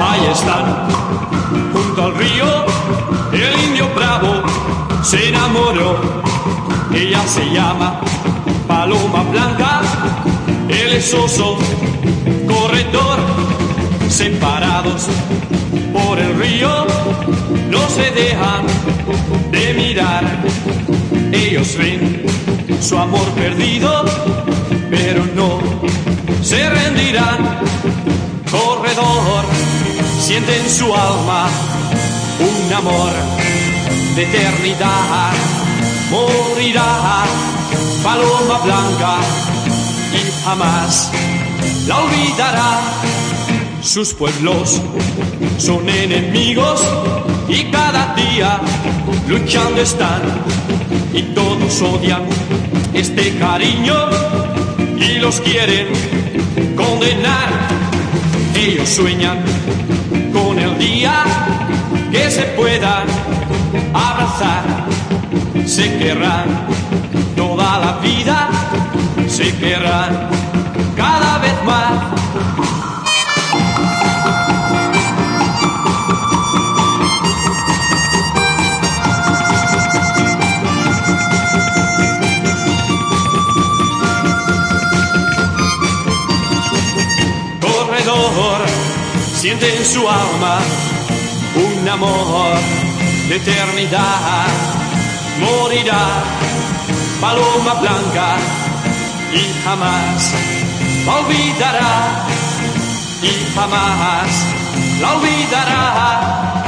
Ahí están, junto al río, el indio bravo se enamoró. Ella se llama Paloma Blanca, él es oso, corredor, separados por el río, no se dejan de mirar. Ellos ven su amor perdido, pero no se rendirán. Corredor, siente en su alma un amor de eternidad. Morirá paloma blanca y jamás la olvidará. Sus pueblos son enemigos y cada día luchando están y todos odian este cariño y los quieren condenar. Ellos sueñan con el día que se puedan abrazar, se querrán toda la vida, se querrán Siente en su alma un amor de eternidad. Morirá paloma blanca y jamás la olvidará y jamás la olvidará.